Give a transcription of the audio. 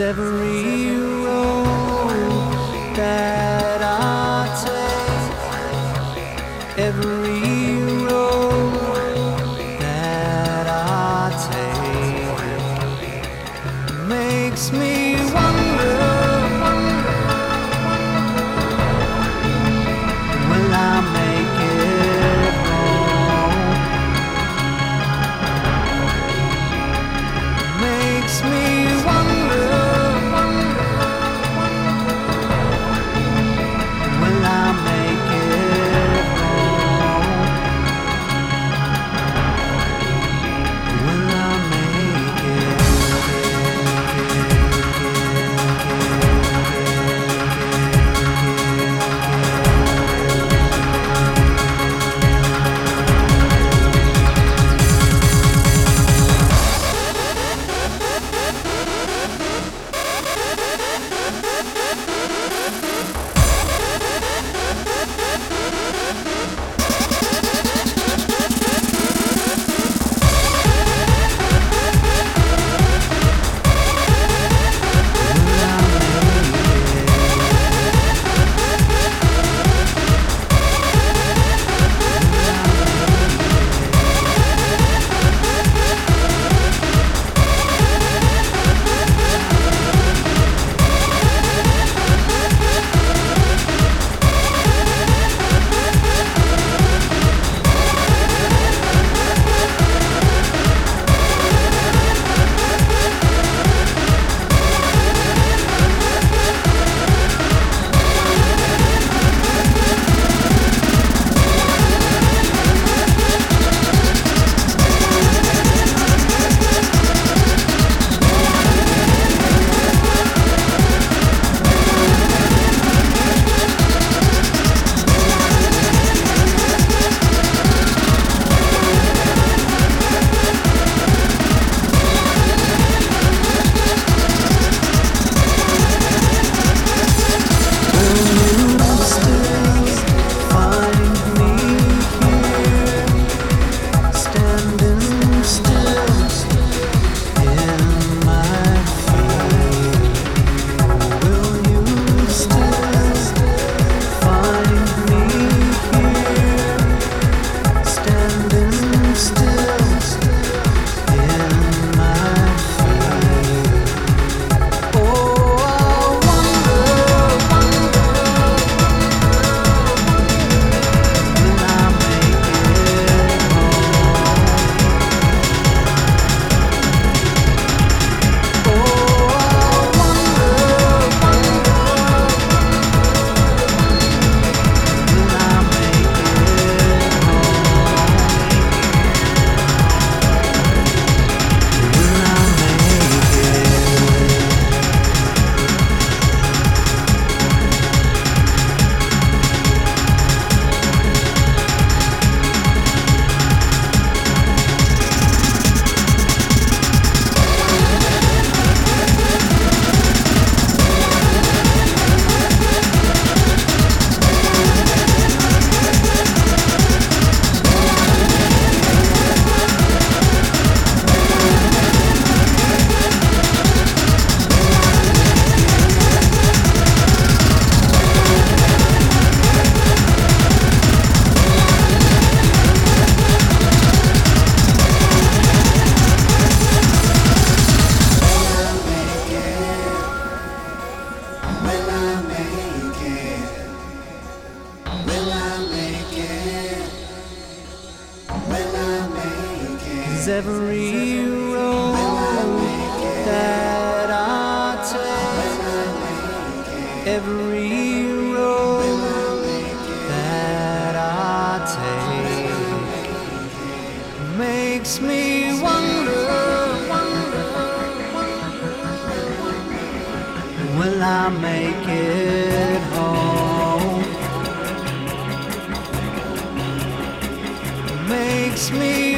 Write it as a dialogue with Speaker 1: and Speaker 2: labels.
Speaker 1: Every will I make it home? Makes me